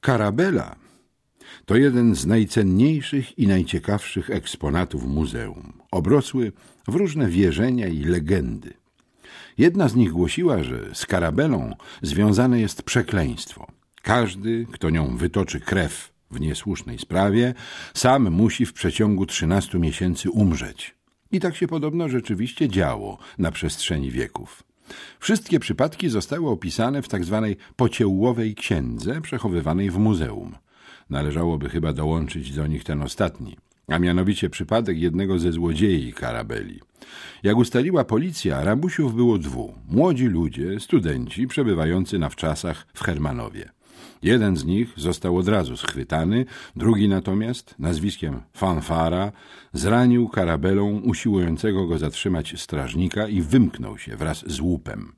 Karabela to jeden z najcenniejszych i najciekawszych eksponatów muzeum. Obrosły w różne wierzenia i legendy. Jedna z nich głosiła, że z karabelą związane jest przekleństwo. Każdy, kto nią wytoczy krew w niesłusznej sprawie, sam musi w przeciągu trzynastu miesięcy umrzeć. I tak się podobno rzeczywiście działo na przestrzeni wieków. Wszystkie przypadki zostały opisane w tzw. Tak pociełłowej księdze przechowywanej w muzeum. Należałoby chyba dołączyć do nich ten ostatni, a mianowicie przypadek jednego ze złodziei karabeli. Jak ustaliła policja, rabusiów było dwóch. Młodzi ludzie, studenci przebywający na wczasach w Hermanowie. Jeden z nich został od razu schwytany, drugi natomiast, nazwiskiem Fanfara, zranił karabelą usiłującego go zatrzymać strażnika i wymknął się wraz z łupem.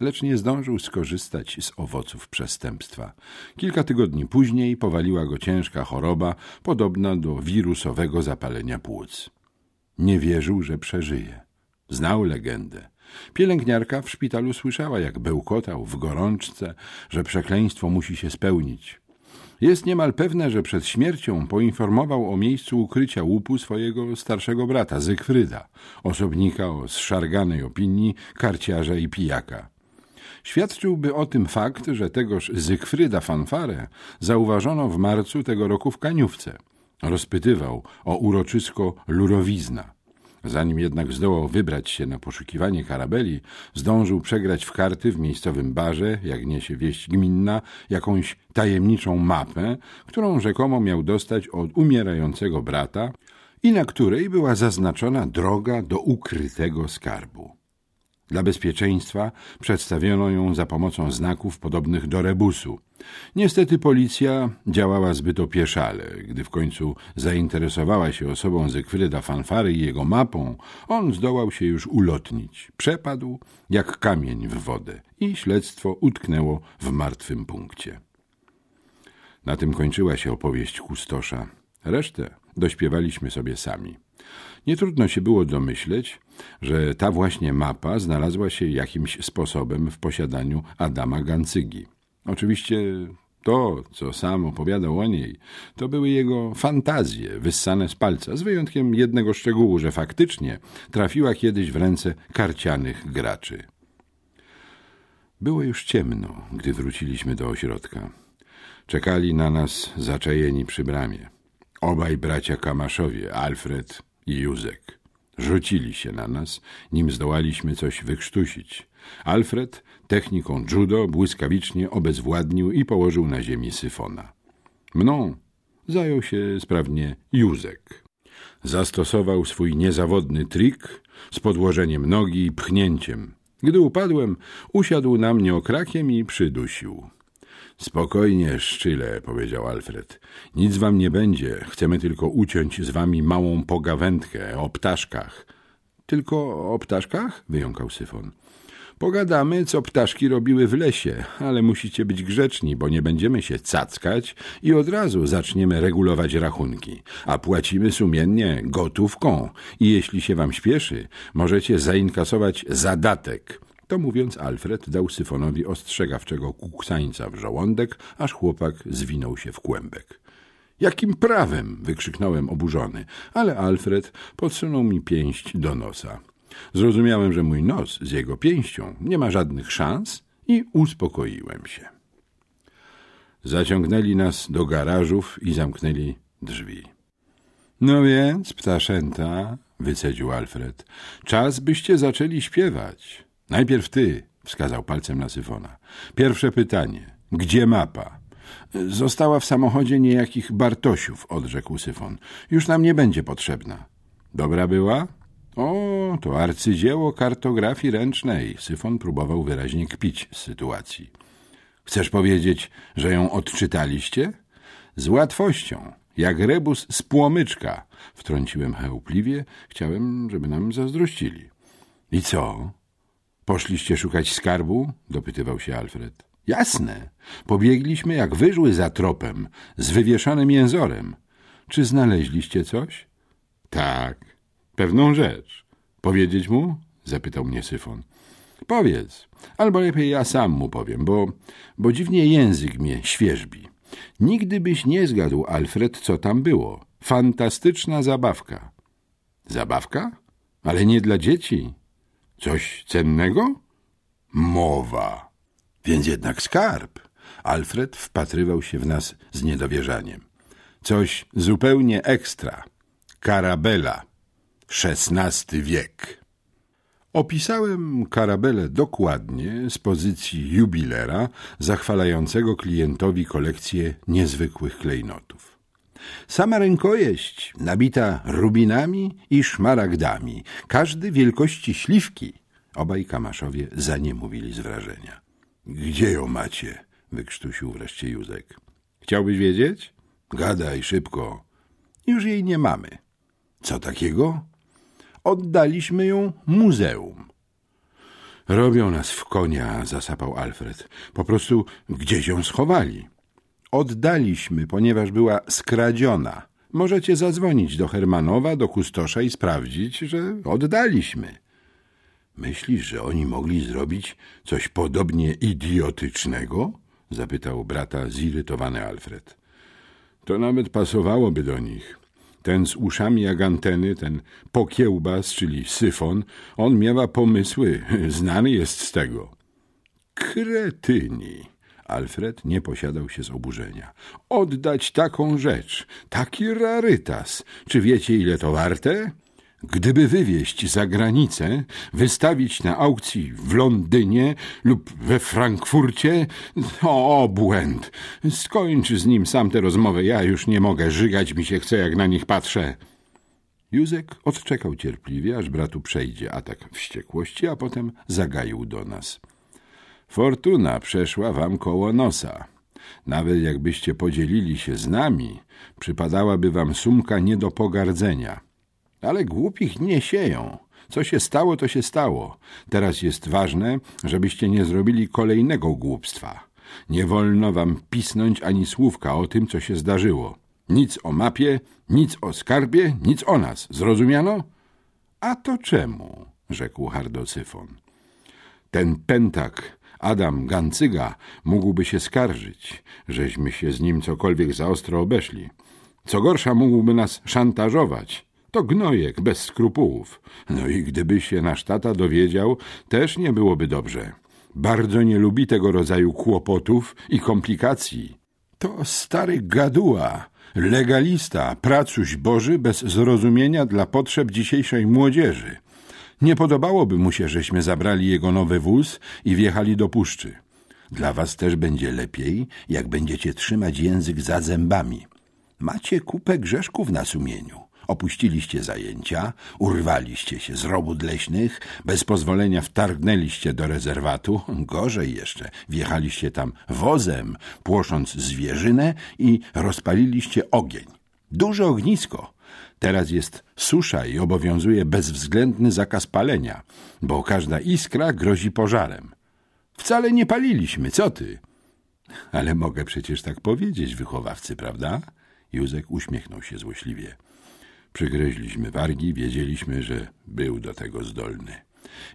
Lecz nie zdążył skorzystać z owoców przestępstwa. Kilka tygodni później powaliła go ciężka choroba, podobna do wirusowego zapalenia płuc. Nie wierzył, że przeżyje. Znał legendę. Pielęgniarka w szpitalu słyszała, jak bełkotał w gorączce, że przekleństwo musi się spełnić. Jest niemal pewne, że przed śmiercią poinformował o miejscu ukrycia łupu swojego starszego brata, Zygfryda, osobnika o zszarganej opinii, karciarza i pijaka. Świadczyłby o tym fakt, że tegoż Zygfryda fanfarę zauważono w marcu tego roku w Kaniówce. Rozpytywał o uroczysko Lurowizna. Zanim jednak zdołał wybrać się na poszukiwanie karabeli, zdążył przegrać w karty w miejscowym barze, jak niesie wieść gminna, jakąś tajemniczą mapę, którą rzekomo miał dostać od umierającego brata i na której była zaznaczona droga do ukrytego skarbu. Dla bezpieczeństwa przedstawiono ją za pomocą znaków podobnych do rebusu. Niestety policja działała zbyt opieszale. Gdy w końcu zainteresowała się osobą Zygfryda Fanfary i jego mapą, on zdołał się już ulotnić. Przepadł jak kamień w wodę i śledztwo utknęło w martwym punkcie. Na tym kończyła się opowieść kustosza. Resztę dośpiewaliśmy sobie sami. Nie trudno się było domyśleć, że ta właśnie mapa znalazła się jakimś sposobem w posiadaniu Adama Gancygi. Oczywiście to, co sam opowiadał o niej, to były jego fantazje wyssane z palca, z wyjątkiem jednego szczegółu, że faktycznie trafiła kiedyś w ręce karcianych graczy. Było już ciemno, gdy wróciliśmy do ośrodka. Czekali na nas zaczajeni przy bramie. Obaj bracia Kamaszowie, Alfred i Józek. Rzucili się na nas, nim zdołaliśmy coś wykrztusić. Alfred techniką judo błyskawicznie obezwładnił i położył na ziemi syfona. Mną zajął się sprawnie Józek. Zastosował swój niezawodny trik z podłożeniem nogi i pchnięciem. Gdy upadłem, usiadł na mnie okrakiem i przydusił. Spokojnie, szczyle, powiedział Alfred. Nic wam nie będzie. Chcemy tylko uciąć z wami małą pogawędkę o ptaszkach. Tylko o ptaszkach? wyjąkał Syfon. Pogadamy, co ptaszki robiły w lesie, ale musicie być grzeczni, bo nie będziemy się cackać i od razu zaczniemy regulować rachunki, a płacimy sumiennie gotówką i jeśli się wam śpieszy, możecie zainkasować zadatek. To mówiąc, Alfred dał Syfonowi ostrzegawczego kuksańca w żołądek, aż chłopak zwinął się w kłębek. Jakim prawem? wykrzyknąłem oburzony, ale Alfred podsunął mi pięść do nosa. Zrozumiałem, że mój nos z jego pięścią nie ma żadnych szans i uspokoiłem się. Zaciągnęli nas do garażów i zamknęli drzwi. No więc, ptaszęta, wycedził Alfred, czas byście zaczęli śpiewać. Najpierw ty, wskazał palcem na syfona. Pierwsze pytanie. Gdzie mapa? Została w samochodzie niejakich Bartosiów, odrzekł syfon. Już nam nie będzie potrzebna. Dobra była? O, to arcydzieło kartografii ręcznej. Syfon próbował wyraźnie kpić z sytuacji. Chcesz powiedzieć, że ją odczytaliście? Z łatwością, jak rebus z płomyczka. Wtrąciłem chełpliwie, chciałem, żeby nam zazdrościli. I co? Poszliście szukać skarbu? dopytywał się Alfred. Jasne. Pobiegliśmy jak wyżły za tropem, z wywieszonym jęzorem. Czy znaleźliście coś? Tak, pewną rzecz. Powiedzieć mu? zapytał mnie Syfon. Powiedz, albo lepiej ja sam mu powiem, bo, bo dziwnie język mnie świeżbi. Nigdy byś nie zgadł, Alfred, co tam było. Fantastyczna zabawka. Zabawka? Ale nie dla dzieci. Coś cennego? Mowa. Więc jednak skarb. Alfred wpatrywał się w nas z niedowierzaniem. Coś zupełnie ekstra. Karabela. XVI wiek. Opisałem karabelę dokładnie z pozycji jubilera zachwalającego klientowi kolekcję niezwykłych klejnotów. Sama rękojeść nabita rubinami i szmaragdami, każdy wielkości śliwki. Obaj kamaszowie za nie mówili z wrażenia. Gdzie ją macie? wykrztusił wreszcie Józek. Chciałbyś wiedzieć? Gadaj szybko. Już jej nie mamy. Co takiego? Oddaliśmy ją muzeum. Robią nas w konia, zasapał Alfred. Po prostu gdzieś ją schowali. Oddaliśmy, ponieważ była skradziona. Możecie zadzwonić do Hermanowa, do kustosza i sprawdzić, że oddaliśmy. Myślisz, że oni mogli zrobić coś podobnie idiotycznego? zapytał brata zirytowany Alfred. To nawet pasowałoby do nich. Ten z uszami jak anteny, ten pokiełbas, czyli syfon, on miewa pomysły, znany jest z tego. Kretyni! Alfred nie posiadał się z oburzenia. Oddać taką rzecz, taki rarytas. Czy wiecie, ile to warte? Gdyby wywieźć za granicę, wystawić na aukcji w Londynie lub we Frankfurcie, o, błęd. Skończ z nim sam tę rozmowę, ja już nie mogę, żygać mi się chce, jak na nich patrzę. Józek odczekał cierpliwie, aż bratu przejdzie atak wściekłości, a potem zagaił do nas. Fortuna przeszła wam koło nosa. Nawet jakbyście podzielili się z nami, przypadałaby wam sumka nie do pogardzenia. Ale głupich nie sieją. Co się stało, to się stało. Teraz jest ważne, żebyście nie zrobili kolejnego głupstwa. Nie wolno wam pisnąć ani słówka o tym, co się zdarzyło. Nic o mapie, nic o skarbie, nic o nas. Zrozumiano? A to czemu? rzekł hardocyfon. Ten pentak, Adam Gancyga, mógłby się skarżyć, żeśmy się z nim cokolwiek za ostro obeszli. Co gorsza, mógłby nas szantażować. To gnojek, bez skrupułów. No i gdyby się nasz tata dowiedział, też nie byłoby dobrze. Bardzo nie lubi tego rodzaju kłopotów i komplikacji. To stary gaduła, legalista, pracuś Boży bez zrozumienia dla potrzeb dzisiejszej młodzieży. Nie podobałoby mu się, żeśmy zabrali jego nowy wóz i wjechali do puszczy. Dla was też będzie lepiej, jak będziecie trzymać język za zębami. Macie kupę grzeszków na sumieniu. Opuściliście zajęcia, urwaliście się z robót leśnych, bez pozwolenia wtargnęliście do rezerwatu, gorzej jeszcze, wjechaliście tam wozem, płosząc zwierzynę i rozpaliliście ogień. Duże ognisko. Teraz jest susza i obowiązuje bezwzględny zakaz palenia, bo każda iskra grozi pożarem. Wcale nie paliliśmy, co ty? Ale mogę przecież tak powiedzieć, wychowawcy, prawda? Józek uśmiechnął się złośliwie. Przygryźliśmy wargi, wiedzieliśmy, że był do tego zdolny.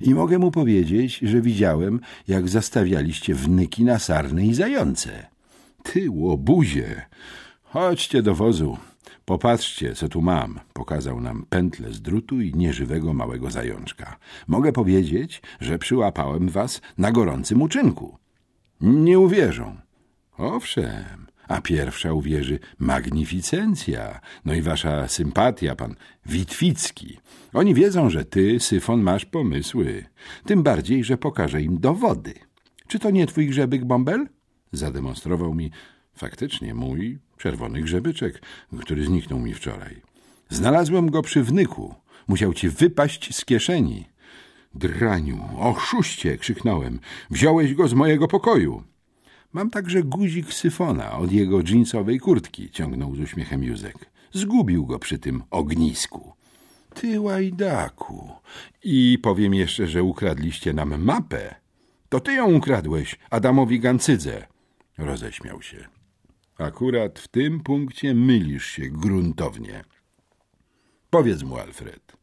I mogę mu powiedzieć, że widziałem, jak zastawialiście wnyki na sarny i zające. Ty, łobuzie, chodźcie do wozu. Popatrzcie, co tu mam. Pokazał nam pętlę z drutu i nieżywego małego zajączka. Mogę powiedzieć, że przyłapałem was na gorącym uczynku. Nie uwierzą. Owszem, a pierwsza uwierzy magnificencja, no i wasza sympatia, pan Witwicki. Oni wiedzą, że ty, Syfon, masz pomysły. Tym bardziej, że pokażę im dowody. Czy to nie twój grzebyk, Bąbel? Zademonstrował mi faktycznie mój czerwony grzebyczek, który zniknął mi wczoraj. Znalazłem go przy wnyku. Musiał ci wypaść z kieszeni. Draniu, oszuście! krzyknąłem. Wziąłeś go z mojego pokoju. Mam także guzik syfona od jego dżinsowej kurtki, ciągnął z uśmiechem Józek. Zgubił go przy tym ognisku. Ty łajdaku. I powiem jeszcze, że ukradliście nam mapę. To ty ją ukradłeś, Adamowi Gancydze. Roześmiał się. Akurat w tym punkcie mylisz się gruntownie. Powiedz mu, Alfred.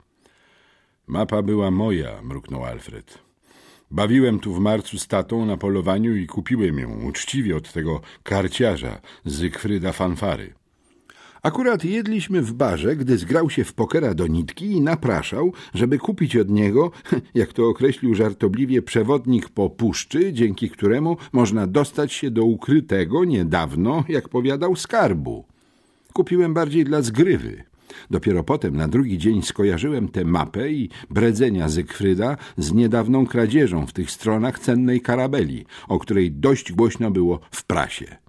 Mapa była moja, mruknął Alfred. Bawiłem tu w marcu z tatą na polowaniu i kupiłem ją uczciwie od tego karciarza Zygfryda Fanfary. Akurat jedliśmy w barze, gdy zgrał się w pokera do nitki i napraszał, żeby kupić od niego, jak to określił żartobliwie, przewodnik po puszczy, dzięki któremu można dostać się do ukrytego niedawno, jak powiadał, skarbu. Kupiłem bardziej dla zgrywy. Dopiero potem, na drugi dzień, skojarzyłem tę mapę i bredzenia Zygfryda z niedawną kradzieżą w tych stronach cennej karabeli, o której dość głośno było w prasie.